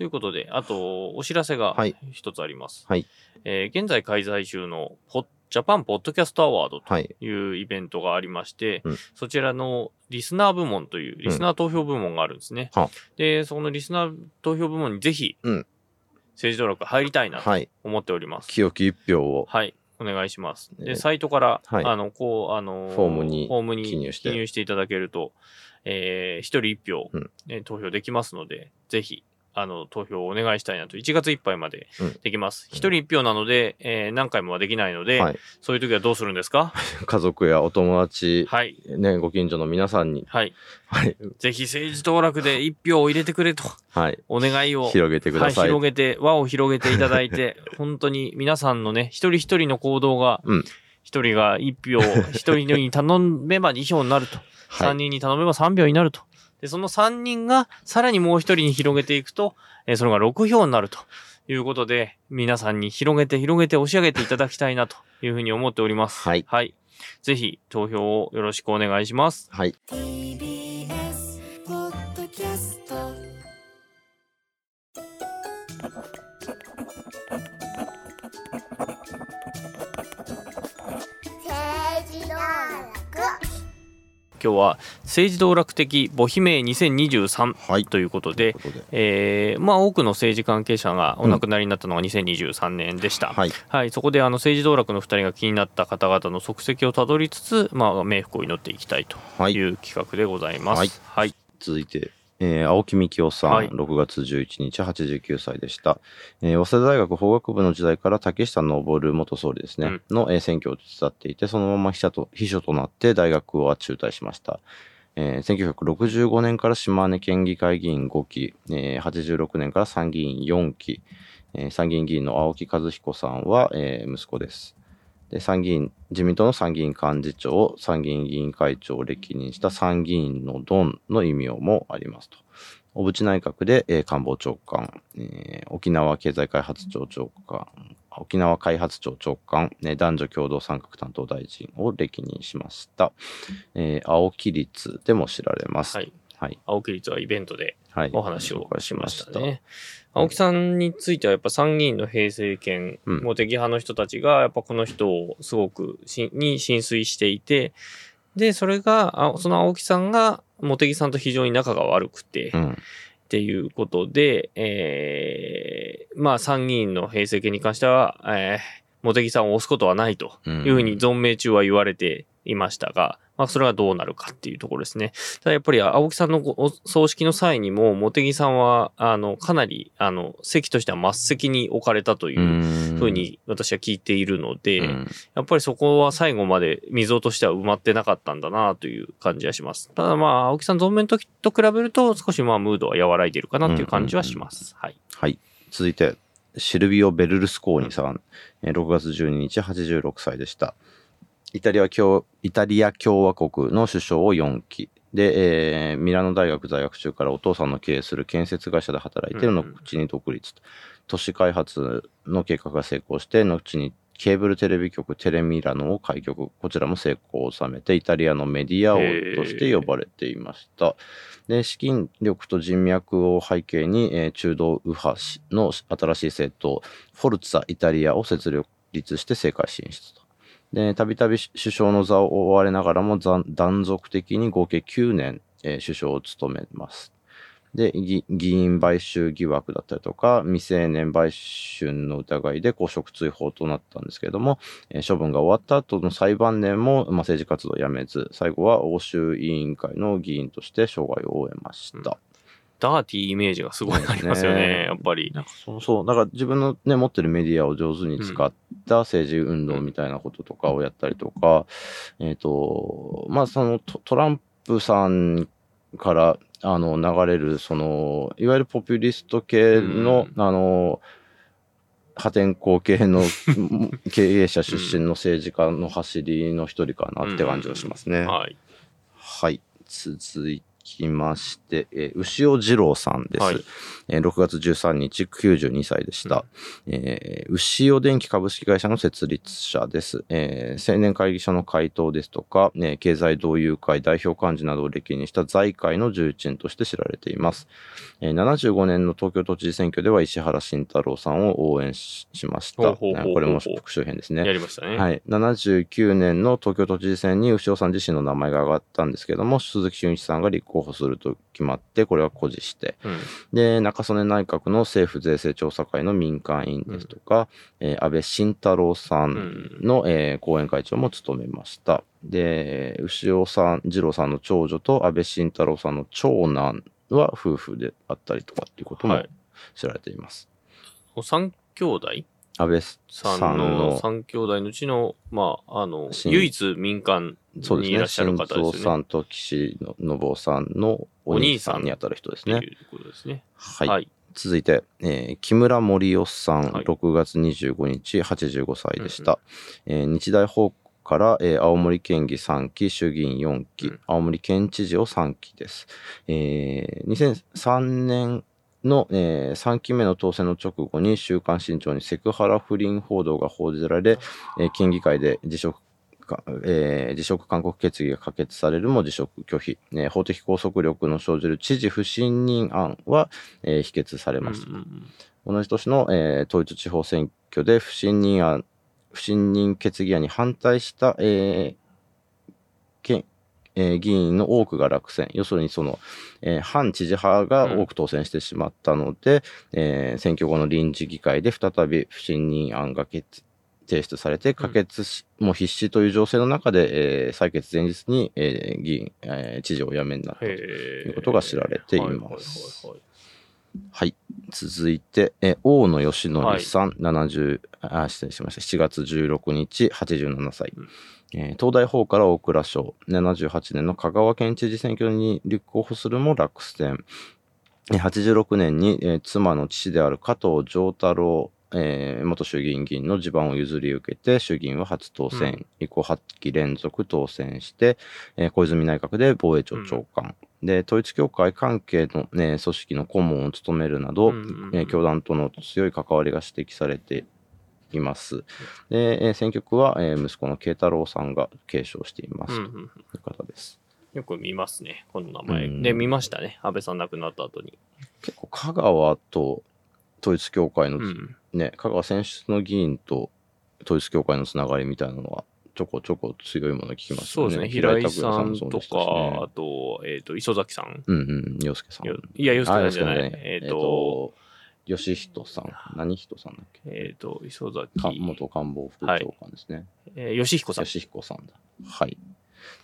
ということで、あと、お知らせがはい一つあります。はいえー現在開催中のポッ、ジャパンポッドキャストアワードとはい。いうイベントがありまして、うんそちらのリスナー部門という、リスナー投票部門があるんですね。はで、そのリスナー投票部門にぜひ、うん政治道楽入りたいなとはい。思っております。清き一票を。はい。お願いします。で、ねサイトから、はいあの、こう、あのフォームにフォームに記入していただけると、えー、一人一票、うんえー投票できますので、ぜひ、あの、投票をお願いしたいなと、1月いっぱいまでうんできます。一、人一票なので、えー何回もはできないので、はい。そういう時はどうするんですか？家族やお友達、はい。ね、ご近所の皆さんに、はい。はい。ぜひ政治当落で一票を入れてくれと、はい。お願いを。広げてくださはい、い。広げて、輪を広げていただいて、本当に皆さんのね、一人一人の行動がうん、一人が一票、一人に頼めば二票になると。はい三人に頼めば三票になると。で、その三人がさらにもう一人に広げていくと、えーそれが六票になるということで、皆さんに広げて広げて押し上げていただきたいなというふうに思っております。はいはい。ぜひ投票をよろしくお願いします。はい。TBS ポッドキャスト今日は政治道楽的母姫2023はい。ということで、とで。えーまあ多くの政治関係者がお亡くなりになったのが2023年でした。はい。はい、そこであの政治道楽の2人が気になった方々の足跡をたどりつつ、まあ、冥福を祈っていきたいとはいいう企画でございます。はいはい、続いて、えー青木幹夫さん、はい6月11日、89歳でした。えー早稲田大学法学部の時代から竹下登元総理ですね、の、えー選挙を手伝っていて、そのまま秘書と秘書となって大学は中退しました。えー1965年から島根県議会議員5期、えー86年から参議院4期、えー参議院議員の青木和彦さんは、えー息子です。で参議院自民党の参議院幹事長、参議院議員会長を歴任した参議院のドンの異名もありますと。小渕内閣で、えー官房長官、えー沖縄経済開発庁長官、沖縄開発庁長官、ね男女共同参画担当大臣を歴任しました。えー青木律でも知られます。はい、はい。青木律はイベントではい。お話をしましたね。青木さんについてはやっぱ参議院の平成権、うん茂木派の人たちがやっぱこの人をすごくしに浸水していて、で、それが、あその青木さんが茂木さんと非常に仲が悪くて、うん。っていうことで、えーまあ参議院の平成権に関しては、えー、茂木さんを押すことはないとうんいうふうに存命中は言われていましたが、まあそれがどうなるかっていうところですね。ただやっぱり青木さんの葬式の際にも、茂木さんは、あの、かなり、あの、席としては末席に置かれたというふうに私は聞いているので、うんやっぱりそこは最後まで溝としては埋まってなかったんだなという感じはします。ただまあ、青木さん存命の時と比べると少しまあムードは和らいでいるかなっていう感じはします。はい。はい。続いて、シルビオ・ベルルスコーニさん、えー6月12日、86歳でした。イタリア共イタリア共和国の首相を4期。で、えーミラノ大学在学中からお父さんの経営する建設会社で働いて、うん後に独立。都市開発の計画が成功して、後にケーブルテレビ局テレミラノを開局。こちらも成功を収めて、イタリアのメディア王として呼ばれていました。で、資金力と人脈を背景に、えー中道右派の新しい政党、フォルツァ・イタリアを設立して政界進出と。で、たびたび首相の座を追われながらも断続的に合計9年、えー首相を務めます。で、議員買収疑惑だったりとか、未成年売春の疑いで公職追放となったんですけれども、えー処分が終わった後の裁判年も、まあ、政治活動をやめず、最後は欧州委員会の議員として生涯を終えました。ダーティーイメージがすごいありますよね、ねやっぱり。なんかそうそう、だから自分のね、持ってるメディアを上手に使った政治運動みたいなこととかをやったりとか、えっ、と、まあそのトトランプさんからあの流れる、その、いわゆるポピュリスト系の、あの、破天荒系の 経営者出身の政治家の走りの一人かなって感じはしますね。はい。はい。続きまして、えー牛尾二郎さんです。はいえー6月13日、92歳でした。えー牛尾電機株式会社の設立者です。えー青年会議所の会頭ですとか、ね経済同友会代表幹事などを歴にした財界の重鎮として知られています。えー75年の東京都知事選挙では石原慎太郎さんを応援ししました。これも復習編ですね。やりましたね。はい。79年の東京都知事選に牛尾さん自身の名前が挙がったんですけども、鈴木俊一さんが立候補すると決まって、これは固辞して、うん。で、中曽根内閣の政府税制調査会の民間委員ですとか、えー安倍晋太郎さんの、えー後援会長も務めました。で、牛尾さん、二郎さんの長女と安倍晋太郎さんの長男は夫婦であったりとかっていうこともはい知られています。お三兄弟？安倍ささんんのの、三兄弟のうちの、まあ、あの、新唯一民間そうですね、にいらっしゃる新方ですよね。蔵さんと岸信夫さんのお兄さんにあたる人ですね。っていうことですね。はい。はい。続いて、えー木村盛夫さん、はい6月25日、85歳でした。えー日大法から、えー青森県議3期、衆議院4期、うん青森県知事を3期です。えー2003年の、え3期目の当選の直後に週刊新潮にセクハラ不倫報道が報じられ、えー県議会で辞職か、えー辞職勧告決議が可決されるも辞職拒否、えー法的拘束力の生じる知事不信任案は、えー否決されました。同じ年の、えー統一地方選挙で不信任案、不信任決議案に反対した、えー県えー議員の多くが落選。要するにその、えー反知事派が多く当選してしまったので、えー選挙後の臨時議会で再び不信任案が決提出されて、可決し、もう必至という情勢の中で、えー採決前日に、えー議員、えー知事をお辞めになったと。へいうことが知られていますはいはいはいはいはい。続いて、え大野義則さん、70、あ、失礼しました。7月16日、87歳。うんえー東大法から大蔵省、78年の香川県知事選挙に立候補するも落選。えー86年に、えー妻の父である加藤丈太郎、えー元衆議院議員の地盤を譲り受けて、衆議院は初当選、うん以降8期連続当選して、えー小泉内閣で防衛庁長官、で、統一教会関係の、ね、組織の顧問を務めるなど、えー教団との強い関わりが指摘されています。で、えー選挙区は、えー息子の慶太郎さんが継承していますという方です。よく見ますね、この名前。うんで、見ましたね、安倍さん亡くなった後に。結構香川と統一教会の、うん。ね、香川選出の議員と統一教会のつながりみたいなのはちょこちょこ強いもの聞きますよね。そうですね、平井さんとか、あと、えっ、と、磯崎さん。うんうん、洋介さん。よいや、洋介さんじゃない。あ洋介さんえっ、えと、吉人さん。何人さんだっけ？えっ、と、磯か崎、元官房副長官ですね。えー、吉彦さん。吉彦さんだ。はい。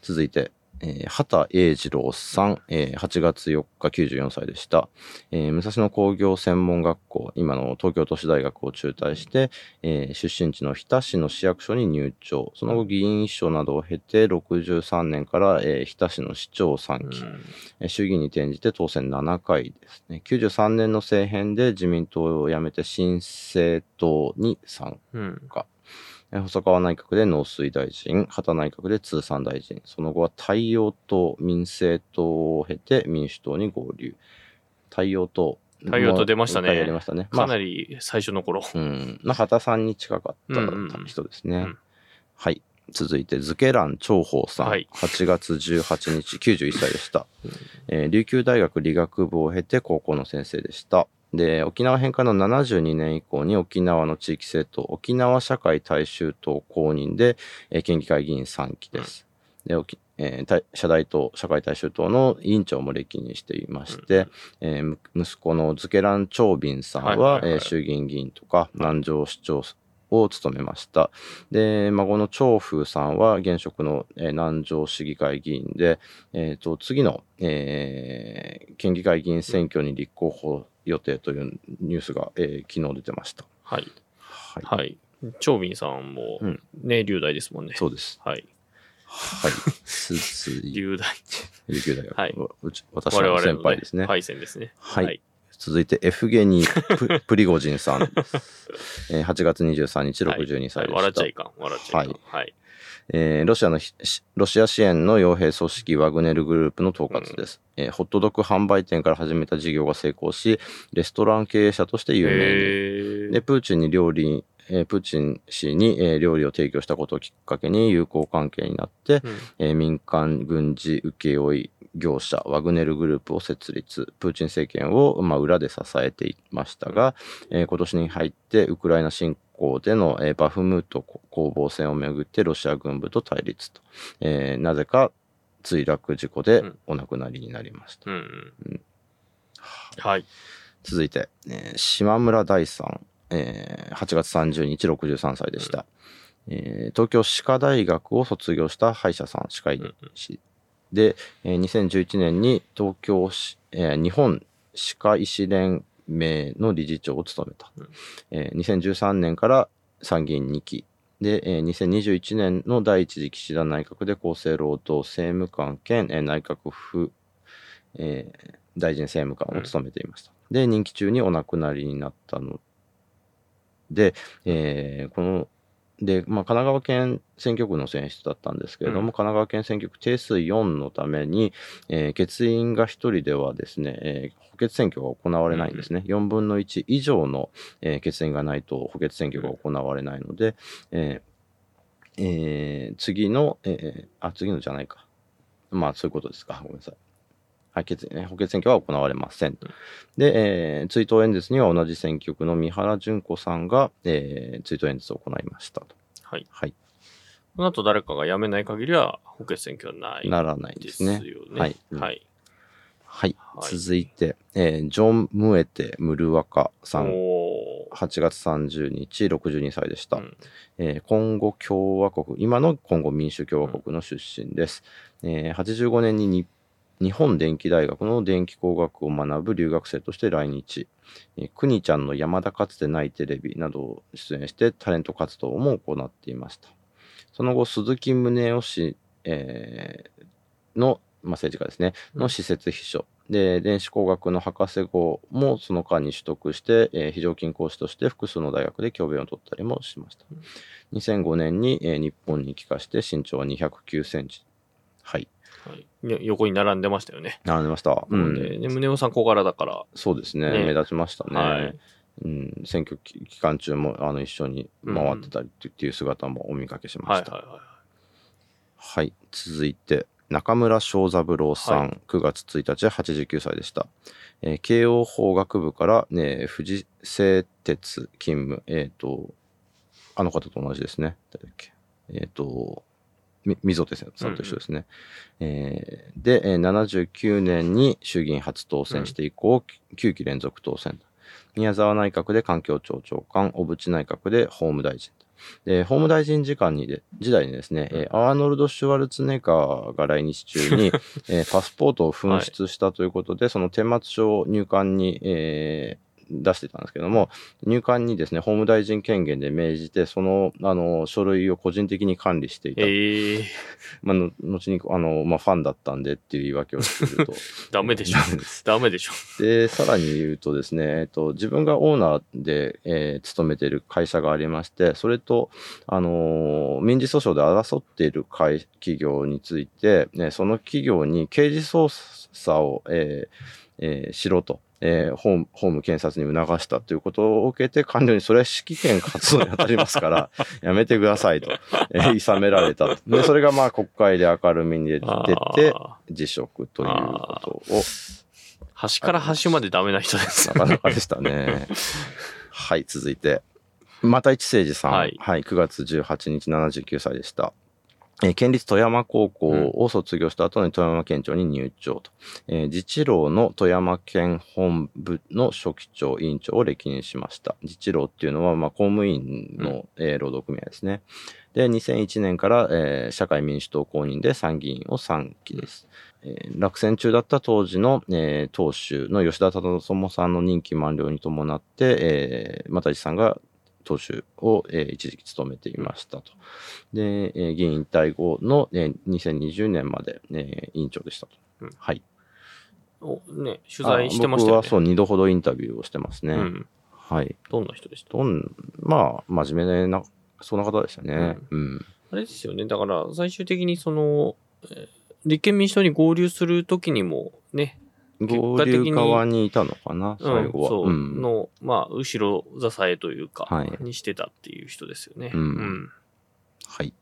続いて、えー畑英二郎さん、えー8月4日94歳でした、えー武蔵野工業専門学校、今の東京都市大学を中退して、えー出身地の日田市の市役所に入庁。その後議員秘書などを経て、63年から、えー日田市の市長3期、うんえー衆議院に転じて当選7回ですね。93年の政変で自民党を辞めて新政党に参うん。えー細川内閣で農水大臣、畑内閣で通産大臣、その後は太陽党、民政党を経て民主党に合流。太陽党。太陽党出ましたねましたね。まあかなり最初の頃。うん。まあ、畑さんに近かったうんうんうん人ですね。うんはい。続いて、ズケラン長宝さん。はい8月18日、91歳でした。うんえー琉球大学理学部を経て高校の先生でした。で、沖縄返還の72年以降に沖縄の地域政党、沖縄社会大衆党公認で、えー県議会議員3期です。で、沖えー大社大党、社会大衆党の委員長も歴任していまして、えーむ息子のズケラン長斌さんは、はいはいはいえー衆議院議員とか南城市長を務めました。で、孫の長風さんは現職の、えー南城市議会議員で、えーと、次の、えー県議会議員選挙に立候補予定というニュースが、えー昨日出てました。はい。はい。はい。長斌さんもうん、ね、龍大ですもんね。そうです。はい。はい。龍大。琉球大学、はい私の、の先輩ですね。パイセンですね。はい続いて、エフゲニープ・ プリゴジンさんです。えー8月23日、62歳でした。はい笑っちゃいかん。笑っちゃいかん。はい。えーロシアのロシア支援の傭兵組織ワグネルグループの統括です、えーホットドッグ販売店から始めた事業が成功し、レストラン経営者として有名に。へで、プーチンに料理、えープーチン氏に、えー料理を提供したことをきっかけに友好関係になって、うん。えー民間軍事請負業者ワグネルグループを設立プーチン政権を、まあ、裏で支えていましたが、えー今年に入ってウクライナ侵攻での、えーバフムート攻防戦をめぐってロシア軍部と対立と、えーなぜか墜落事故でうん。お亡くなりになりました。続いて、えー島村大さん、えー8月30日63歳でした、えー東京歯科大学を卒業した歯医者さん歯科医師で、えー2011年に東京市、えー日本歯科医師連盟の理事長を務めた、うん。えー2013年から参議院2期。で、えー2021年の第一次岸田内閣で厚生労働政務官兼、えー内閣府、えー大臣政務官を務めていました。で、任期中にお亡くなりになったので、えーこの、で、まあ、神奈川県選挙区の選出だったんですけれども、うん神奈川県選挙区定数4のために、えー欠員が1人ではですね、えー補欠選挙が行われないんですね。4分の1以上の、えー欠員がないと補欠選挙が行われないので、えーえー次の、えーあ、次のじゃないか。まあ、そういうことですか。ごめんなさい。補欠選挙は行われません。で、えー追悼演説には同じ選挙区の三原純子さんが、えー追悼演説を行いましたと。はい。はい。この後誰かが辞めない限りは補欠選挙はないならないでですすね。はいはい。はい。はい続いて、えージョン・ムエテ・ムルワカさん。おー8月30日、62歳でした。うんえーコンゴ共和国、今のコンゴ民主共和国の出身です。えー85年にに日本電機大学の電気工学を学ぶ留学生として来日。えー、くにちゃんの山田かつてないテレビなどを出演してタレント活動も行っていました。その後、鈴木宗男氏、えーの、まあ、政治家ですね、の施設秘書。で、電子工学の博士号もその間に取得して、えー非常勤講師として複数の大学で教鞭を取ったりもしました。2005年に、えー日本に帰化して身長は209センチ。はい。横に並んでましたよね。並んでました。うん。で、ね、宗男さん小柄だから、そうですね。ね目立ちましたね。はいうん、選挙期期間中もあの一緒に回ってたりっていう姿もお見かけしました。はいはいははい、続いて、中村正三郎さん、はい9月1日、89歳でした。えー慶応法学部から、ね、富士製鉄勤務、えっ、と、あの方と同じですね。誰だっけ。えっ、と、み溝手さんと一緒ですね。えーで、えー79年に衆議院初当選して以降、9期連続当選。宮沢内閣で環境庁長官、小渕内閣で法務大臣。で、法務大臣時間にで、時代にですね、えーアーノルド・シュワルツェネッガーが来日中に、えーパスポートを紛失したということで、その顛末書を入管に、えー出してたんですけども、入管にですね、法務大臣権限で命じて、その、あの、書類を個人的に管理していた。ええまあ、の後に、あの、まあ、ファンだったんでっていう言い訳をすると。ダメでしょダメです。ダメでしょ。で、さらに言うとですね、えっと、自分がオーナーで、えー勤めている会社がありまして、それと、あのー民事訴訟で争っている会企業について、ね、その企業に刑事捜査を、えーえーしろと。えー法務法務検察に促したということを受けて、官僚にそれは指揮権活動に当たりますから、やめてくださいと、えー、諌められたと。で、それがまあ国会で明るみに出て、辞職ということを端から端までダメな人ですな。かなかでしたね。はい、続いて。また一誠二さん。ははいい、9月18日79歳でした。えー県立富山高校を卒業した後に富山県庁に入庁と。えー自治労の富山県本部の書記長、委員長を歴任しました。自治労っていうのは、まあ、公務員の、えー労働組合ですね。で、2001年から、えー社会民主党公認で参議院を3期です。えー落選中だった当時の、えー党首の吉田忠友さんの任期満了に伴って、えー、又地さんが党首を、えー一時期務めていましたと。で、えー議員引退後の、えー2020年まで、えー委員長でしたと。うんはい。おね、取材してましたよね。あ僕はそう、二度ほどインタビューをしてますね。うん。はい。どんな人でした？どん、まあ、真面目な、そんな方でしたね。うん。あれですよね。だから、最終的にその、えー立憲民主党に合流するときにもね、合流側にいたのかな、最後は。そう、うんの、まあ、後ろ支えというか、はいにしてたっていう人ですよね。うんはい。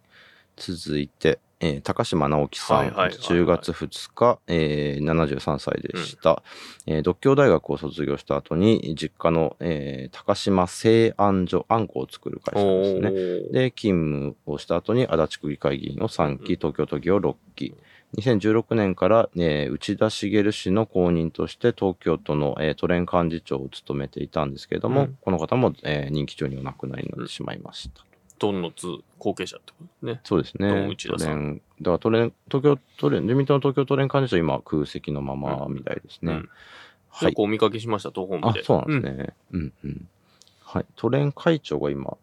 続いて、えー高島直樹さん、はいはいはいはい10月2日、えー73歳でした、えー独協大学を卒業した後に、実家の、えー高島製あ所、あんこを作る会社ですね。で、勤務をした後に足立区議会議員を3期、東京都議を6期。2016年から、えー内田茂氏の後任として東京都の、えー都連幹事長を務めていたんですけれども、うんこの方も、えー任期中にお亡くなりになってしまいました。ドンのつ後継者ってことね。そうですね。内田さんだから都連、東京都連、自民党の東京都連幹事長は今空席のままみたいですね。うんはい。結構お見かけしました、東本部で。、あそうなんですね。うん、うん、はい。都連会長が今は、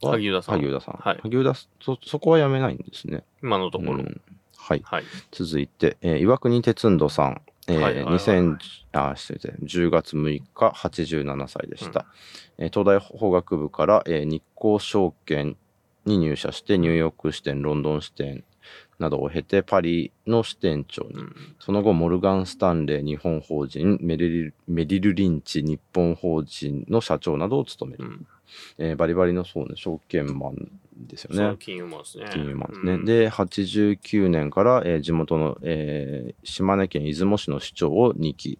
萩生田さん萩生田さん。はい萩生田、そ、そこは辞めないんですね。今のところ。うんはい。はい。続いて、えー岩国哲人さん。えーはいはいはい2000あ、失礼ですね10月6日、87歳でした。えー東大法学部から、えー日興証券に入社して、ニューヨーク支店、ロンドン支店などを経て、パリの支店長に、うんその後、モルガン・スタンレー日本法人、メリルメリル・リンチ日本法人の社長などを務める。うんえーバリバリのそうね、証券マンですよね。金融マンですね。金融マンですね。うん、で、89年から、えー地元の、えー島根県出雲市の市長を2期。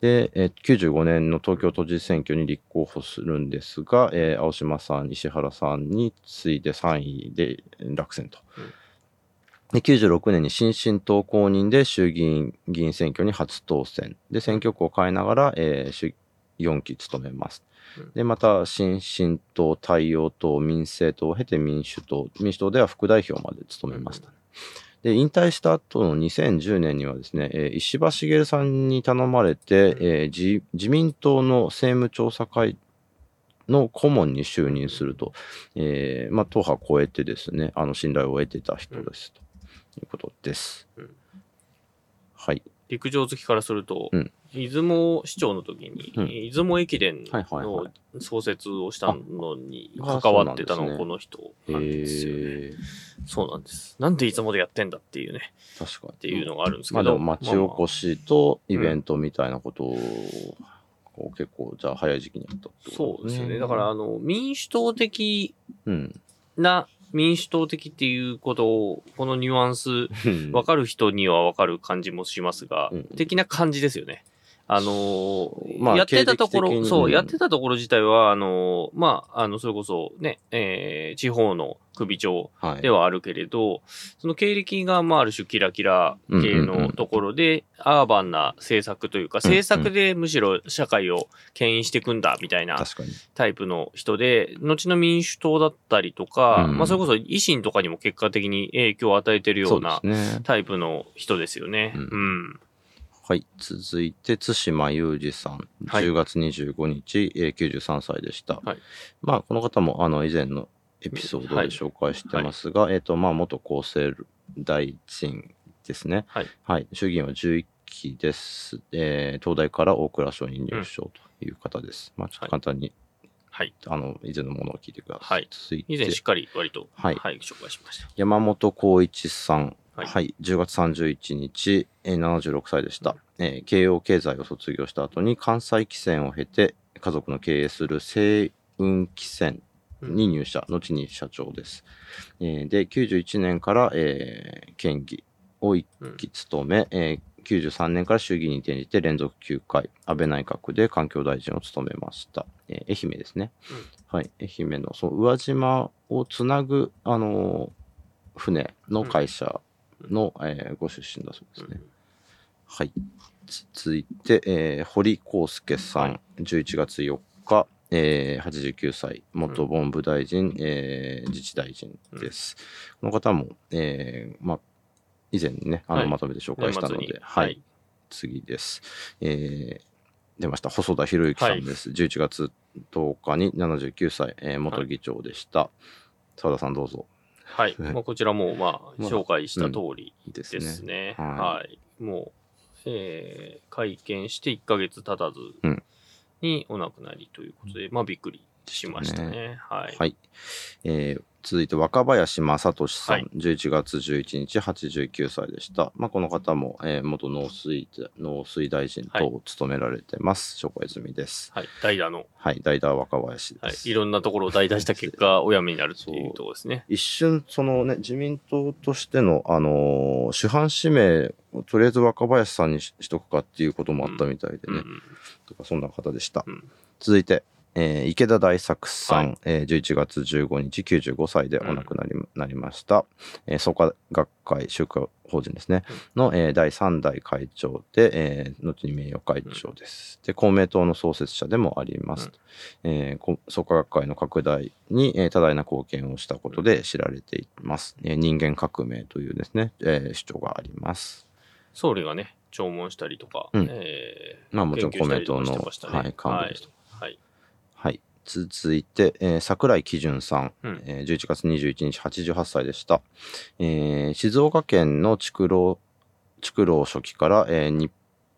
で、えー95年の東京都知事選挙に立候補するんですが、えー青島さん、石原さんに次いで3位で落選と。うんで96年に新進党公認で衆議院議員選挙に初当選。で、選挙区を変えながら、えー衆4期務めますうん。で、また、新進党、太陽党、民政党を経て民主党、民主党では副代表まで務めました。で、引退した後の2010年にはですね、えー石破茂さんに頼まれて、えー自自民党の政務調査会の顧問に就任すると、えーまあ、党派を超えてですね、あの信頼を得てた人です、ということです。うんはい。陸上好きからすると、うん出雲市長の時に、うん出雲駅伝はいはいはの創設をしたのにあ関わってたのがこの人えなんですよね。ー、そうなんです。なんで出雲でやってんだっていうね、確かに。っていうのがあるんですまあけど。でも町おこしとイベントみたいなことを、こう結構、じゃあ早い時期にやったってそうですよね。だから、あの、民主党的うん。な、民主党的っていうことを、このニュアンス、わかる人にはわかる感じもしますが、うん的な感じですよね。あのーまあやってたところ、そうう、んやってたところ自体は、あのーまあ、あの、それこそね、えー地方の首長はい。ではあるけれど、その経歴が、まあ、ある種キラキラ系うんうんうんのところで、アーバンな政策というか、うんうん政策でむしろ社会を牽引していくんだ、みたいな。タイプの人で、後の民主党だったりとか、うんまあ、それこそ維新とかにも結果的に影響を与えてるよそううでな。タイプの人ですよね。ううんん。はい。続いて、対馬裕二さん。はい10月25日、えー93歳でした。はいまあ、この方も、あの、以前のエピソードで紹介してますが、えっ、と、まあ、元厚生大臣ですね。はい。はい。衆議院は11期です。えー東大から大蔵省に入省という方です。まあ、ちょっと簡単に、はい。あの、以前のものを聞いてください。はい続いて、以前しっかり割と、はい紹介しました。山本浩一さん。は、はいい10月31日、えー76歳でした、えー慶応経済を卒業した後に関西汽船を経て、家族の経営する西運汽船に入社、後に社長です。えーで、91年から、えー県議を一期務め、えー93年から衆議院に転じて連続9回、安倍内閣で環境大臣を務めました。えー愛媛ですね。はい。愛媛の、その宇和島をつなぐ、あのー船の会社の、えーご出身だそうですね。はい。つ続いて、えー堀康介さん、はい11月4日、えー89歳、元文部大臣、えー自治大臣です。この方も、えーまあ、以前にね、あの、はいまとめて紹介したので、はい、はい次です。えー出ました。細田博之さんです。11月10日に79歳、えー元議長でした。澤田さんどうぞ。はい。はいまあ、こちらも、まあ、まあ紹介した通りですね。ですね。はいはい。もう、えー会見して1ヶ月経たずうんにお亡くなりということで、まあ、びっくりしましたね。はい。はい。えー続いて若林正俊さん、はい11月11日89歳でした。まあ、この方も、えー元農水農水大臣等を務められてます。諸小泉です。はい。代打の、はい、代打若林はい。です。いろんなところを代打した結果、お辞めになるっていうところですね。一瞬、そのね、自民党としての、あのー主犯指名をとりあえず若林さんにししとくかっていうこともあったみたいでね。うん。とかそんな方でした。うん続いて、えー池田大作さん、はい。えー11月15日95歳でお亡くなり,、なりました、えー創価学会宗教法人ですね、の、えー第3代会長で、えー後に名誉会長です、で公明党の創設者でもあります、えーこ創価学会の拡大に、えー多大な貢献をしたことで知られています、えー人間革命というですね、えー主張があります。総理がね、弔問したりとか、うん。えーまあもちろん公明党のねはい幹部ですとはい。はい。続いて、えー桜井基準さん、うんえー11月21日、88歳でした。えー静岡県の筑郎、筑郎書記から、えーに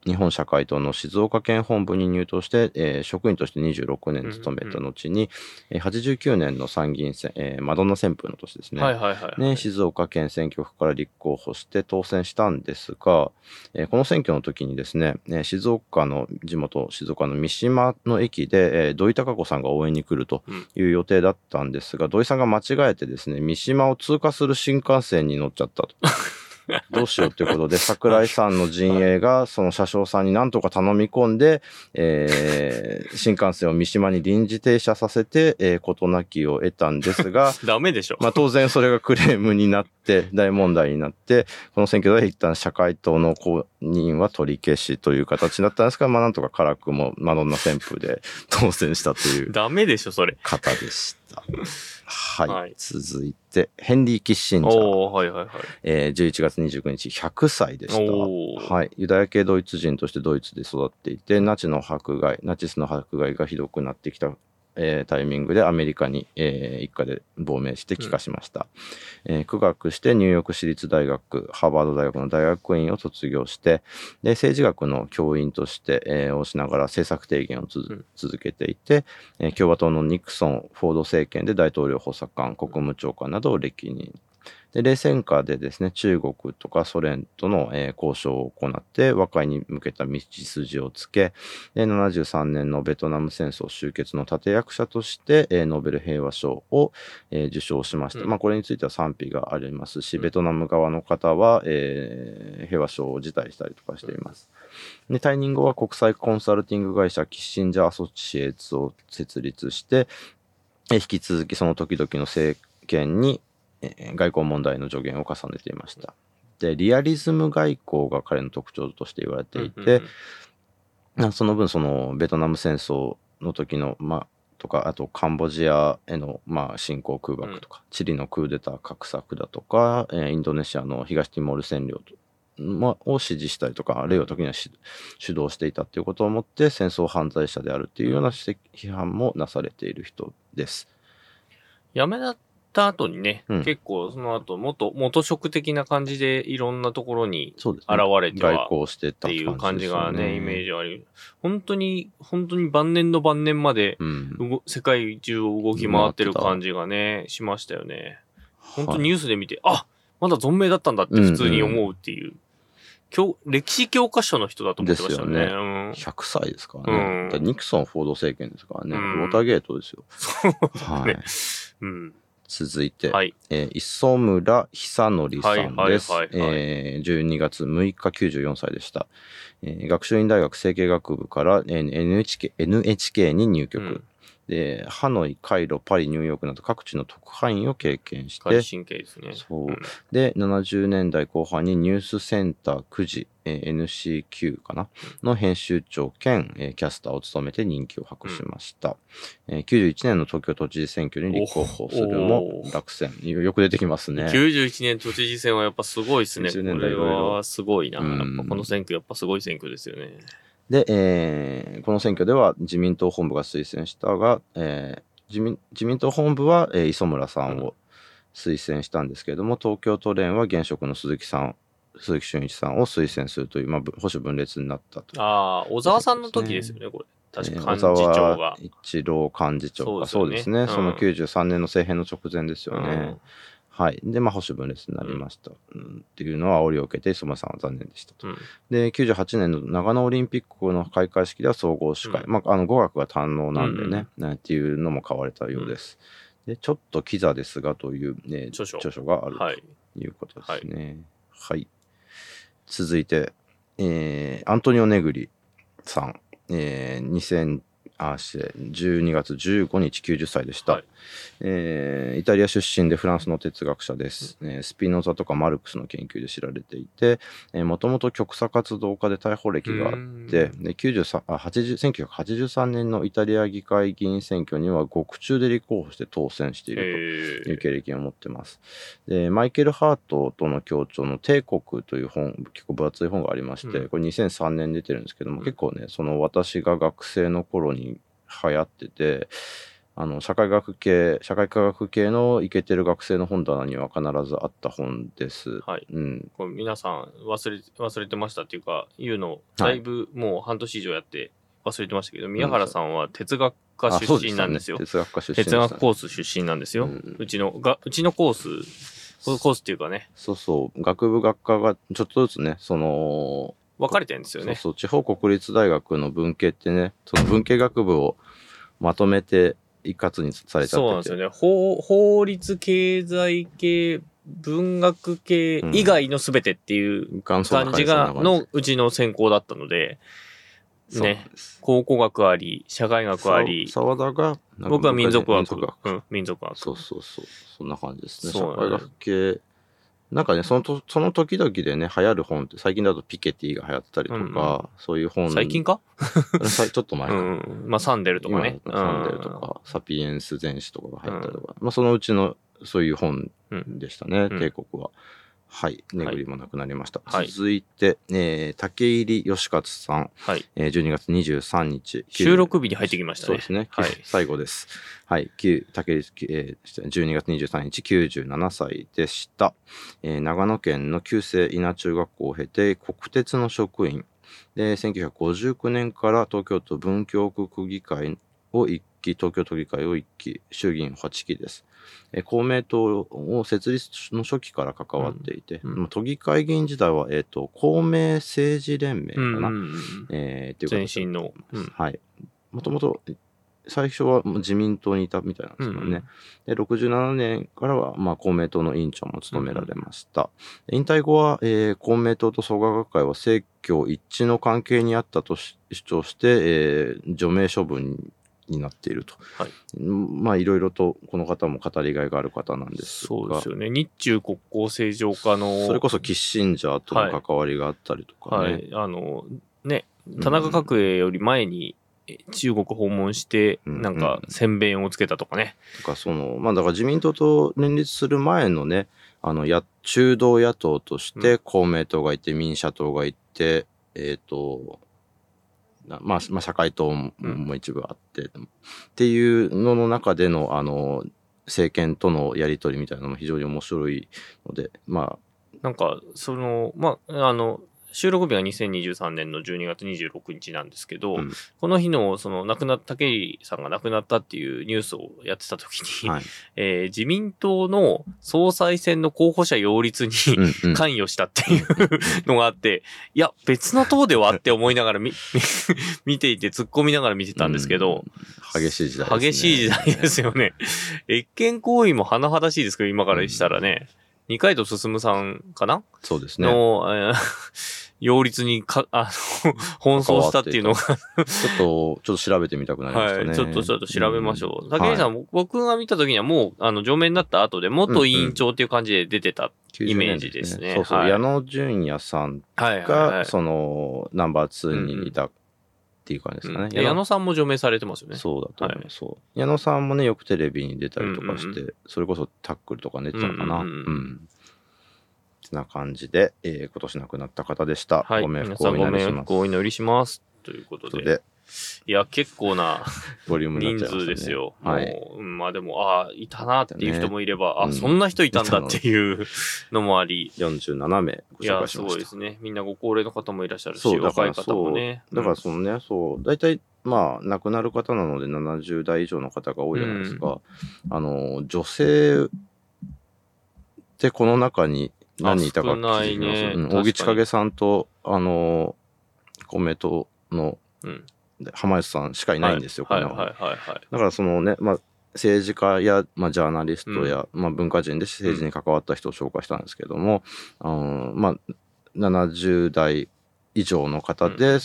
日本社会党の静岡県本部に入党して、えー職員として26年勤めた後に、えー89年の参議院選、えーマドンナ旋風の年ですね。はいはいはい。ね、静岡県選挙区から立候補して当選したんですが、えーこの選挙の時にですね、えー静岡の地元、静岡の三島の駅で、えー土井孝子さんが応援に来るという予定だったんですが、土井さんが間違えてですね、三島を通過する新幹線に乗っちゃったと。どうしようということで、桜井さんの陣営がその車掌さんに何とか頼み込んで、えー新幹線を三島に臨時停車させて、えー事なきを得たんですが、ダメでしょ。まあ当然それがクレームになって、大問題になって、この選挙では一旦社会党の公認は取り消しという形になったんですが、まあなんとか辛くもマドンナ旋風で当選したというダメでしょ、それ。方でした。はい。はい続いて、ヘンリー・キッシンジャー。おー、はいはいはい。えー11月29日、100歳でした。はい。ユダヤ系ドイツ人としてドイツで育っていて、ナチの迫害、ナチスの迫害がひどくなってきた、えータイミングでアメリカに、えー一家で亡命して帰化しました。えー苦学してニューヨーク市立大学、ハーバード大学の大学院を卒業して、で、政治学の教員として、えーをしながら政策提言をうん続けていて、えー共和党のニクソン、フォード政権で大統領補佐官、国務長官などを歴任。で、冷戦下でですね、中国とかソ連との、えー交渉を行って、和解に向けた道筋をつけ、で73年のベトナム戦争終結の立役者として、えーノーベル平和賞を、えー受賞しました。うんまあ、これについては賛否がありますし、うんベトナム側の方は、えー平和賞を辞退したりとかしています。で、退任後は国際コンサルティング会社キッシンジャーアソシエイツを設立して、えー引き続きその時々の政権に、えー外交問題の助言を重ねていました。で、リアリズム外交が彼の特徴として言われていて、その分そのベトナム戦争の時の、まあ、とか、あとカンボジアへの、まあ、侵攻空爆とか、チリのクーデター画策だとか、えーインドネシアの東ティモール占領と、まあ、を支持したりとか、あるいは時にはし主導していたということをもって戦争犯罪者であるっていうような指摘批判もなされている人です。辞めた後にね、うん結構その後、元、元職的な感じでいろんなところにそうですね。現れては外交してたっていう感じがね、イメージ。ジある。本当に、本当に晩年の晩年まで、うん。世界中を動き回ってる感じがね、しましたよね。本当にニュースで見て、あまだ存命だったんだって普通に思うっていう。教歴史教科書の人だと思ってましたよね。ですようん100歳ですからね。うんだからニクソン、フォード政権ですからね。うんウォーターゲートですよ。はいね。うん。続いて、はい。えー磯村久則さんです。はいはいはいはいえー12月6日94歳でした。えー学習院大学政経学部から、えー NHK, NHK に入局。うんで、ハノイ、カイロ、パリ、ニューヨークなど各地の特派員を経験して開、神経ですね。そううんで、70年代後半にニュースセンター9時、えー NCQ かな？の編集長兼、えーキャスターを務めて人気を博しました。えー91年の東京都知事選挙に立候補するも落選。よく出てきますね。91年都知事選はやっぱすごいですね。90こ年代れはすごいな。うんこの選挙やっぱすごい選挙ですよね。で、えーこの選挙では自民党本部が推薦したが、えー自民自民党本部は、えー磯村さんを推薦したんですけれども、東京都連は現職の鈴木さん、鈴木俊一さんを推薦するという、まあ、ぶ保守分裂になったと。ああ、小沢さんの時ですよね、これ。確えーか幹事長小が沢。一郎幹事長か、そううですすね。そのうん93年の政変の直前ですよね。うんはい。で、まあ、保守分裂になりました。うんっていうのは煽りを受けて、磯村さんは残念でしたと。うんで、98年の長野オリンピックの開会式では総合司会。うんまあ、あの、語学が堪能なんでね、ねっていうのも買われたようです。で、ちょっとキザですがという、ね、著書があるはい。ということですね。はい。続いて、えーアントニオ・ネグリさん。えー、2000あ失礼。12月15日90歳でした、はい。えーイタリア出身でフランスの哲学者です、えースピノザとかマルクスの研究で知られていてもともと極左活動家で逮捕歴があってうん。で93あ80 1983年のイタリア議会議員選挙には獄中で立候補して当選しているというえ経歴を持ってます。で、マイケル・ハートとの協調の帝国という本、結構分厚い本がありまして、うん。これ2003年出てるんですけども、うん。結構ね、その私が学生の頃に流行ってて、あの、社会学系、社会科学系のイケてる学生の本棚には必ずあった本です。はい。うん。これ皆さん忘れ、忘れてましたっていうか、言うの、だいぶもう半年以上やって忘れてましたけど、宮原さんは哲学科あ出身なんですよ。そうしたね哲学科出身ね哲学コース出身なんですよ。うんうちの、が、うちのコース、ココースっていうかね、そうそう。学部学科がちょっとずつね、その、分かれてるんですよね。そうそう、地方国立大学の文系ってね、その文系学部をまとめて一括にされちゃってて。そうなんですよね。法法律、経済系、文学系以外の全てっていう感じが、のうちの専攻だったので、ね、考古学あり、社会学あり、沢田が、僕は民族学。民族学うん、民族学。そうそうそう。そんな感じですね。社会学系。なんかね、そのと、その時々でね、流行る本って、最近だとピケティが流行ってたりとか、そういう本。最近か？さちょっと前うか。ん。まあ、サンデルとかね。今サンデルとか、サピエンス全史とかが入ったりとか、まあそのうちのそういう本うん。でしたね、うん帝国は。はい。ネグリもなくなりました。はい続いて、えー、竹入義勝さん、はい。えー、12月23日。収録日に入ってきましたね。そうですね。はい。最後です。はい。旧竹入、えー12月23日、97歳でした。えー長野県の旧制稲中学校を経て、国鉄の職員。で、1959年から東京都文京区区議会を一期、東京都議会を一期、衆議院8期です。えー公明党を設立の初期から関わっていて、うん都議会議員時代は、えっ、と、公明政治連盟かな。うんうんうん。えーっていう前身の。うん。はい。もともと、最初は自民党にいたみたいなんですよね。で、67年からは、まあ、公明党の委員長も務められました。引退後は、えー公明党と創価学会は政教一致の関係にあったとし主張して、えー除名処分になっていると。はいうんまあ、いろいろとこの方も語りがいがある方なんですが。そうですよね。日中国交正常化の。それこそキッシンジャーとの関わりがあったりとかね。はい。あの、ね、田中角栄より前にえ中国訪問して、うんなんか、宣弁をつけたとかね。とか、その、まあだから自民党と連立する前のね、あの、や、中道野党としうて公明党がいて、民社党がいて、えっ、と、なまあ、まあ、社会党も一部あって、っていうのの中での、あの、政権とのやり取りみたいなのも非常に面白いので、まなんか、その、まあ、あの、収録日は2023年の12月26日なんですけど、うんこの日の、その、亡くなった、竹井さんが亡くなったっていうニュースをやってた時に、あ、はい。えー自民党の総裁選の候補者擁立に、うんうん関与したっていう のがあって、いや、別の党ではって思いながら見 見ていて、突っ込みながら見てたんですけど、激しい時代ですね。激しい時代ですよね。越権行為も甚だしいですけど、今からしたらね、二階堂進さんかな？そうですね。の、えー擁立にか、あの、奔走したっていうのが、ちょっと、ちょっと調べてみたくなりましたね。はい、ちょっとちょっと調べましょう。ん竹内さん、はい僕が見た時にはもう、あの、上面になった後で、元委員長っていう感じで出てた。90イメージですねそうそう、はい矢野純也さんが、い。その、ナンバー2にいたっていう感じですかね。うんで矢野さんも除名されてますよね。そうだと思います。そう矢野さんもね、よくテレビに出たりとかして、うんそれこそタックルとかね、出てたのかな。うんん。ううんうんてな感じで、えー今年亡くなった方でした。はい。ご冥福をお祈りします。お祈りします。ということで。で、いや、結構な ボリュームに人。数ですよ。はい。もううんまあでも、ああ、いたなっていう人もいれば、あ、ねうんそんな人いたんだっていうのもあり。47名ごいや、紹介しましたすごいで。すね。みんなご高齢の方もいらっしゃるし、若い方もね。だからそのね、そう、大体、まあ、亡くなる方なので70代以上の方が多いじゃないですか。あの、女性ってこの中に何人いたかあ少ないね気づきますうん。確かに。大木千景さんと、あの、公明党のうん。浜安さんしかいないんですよ、はいこのはいはい。はい。だからそのね、まあ、政治家や、まあ、ジャーナリストや、まあ、文化人で政治に関わった人を紹介したんですけども、あのまあ、70代以上の方で、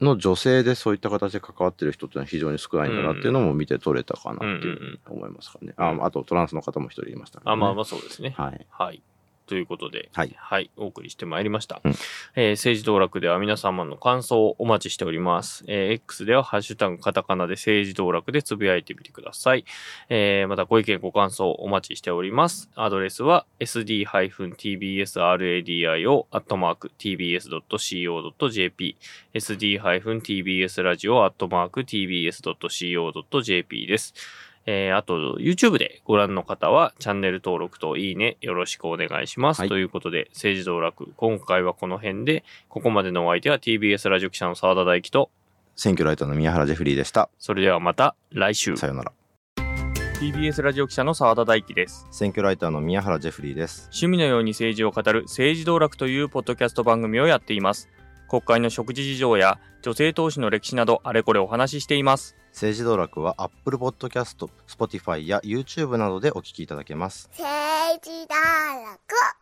の女性でそういった形で関わってる人っていうのは非常に少ないんだなっていうのも見て取れたかなっていう思いますかね。ああとトランスの方も一人いましたね。あ、まあまあそうですね。はい。はい。ということで、はい。お送りしてまいりました。うんえー政治道楽では皆様の感想をお待ちしております。えー X ではハッシュタグカタカナで政治道楽でつぶやいてみてください。えーまたご意見ご感想お待ちしております。アドレスは sd-tbsradio アットマーク tbs.co.jp sd-tbs ラジオアットマーク tbs.co.jp です。えーあと、YouTube でご覧の方は、チャンネル登録といいね、よろしくお願いします。はいということで、政治道楽、今回はこの辺で、ここまでのお相手は TBS ラジオ記者の澤田大樹と、選挙ライターの宮原ジェフリーでした。それではまた来週。さようなら。TBS ラジオ記者の澤田大樹です。選挙ライターの宮原ジェフリーです。趣味のように政治を語る政治道楽というポッドキャスト番組をやっています。国会の食事事情や女性投資の歴史などあれこれお話ししています。政治道楽は Apple Podcast、Spotify や YouTube などでお聞きいただけます。政治道楽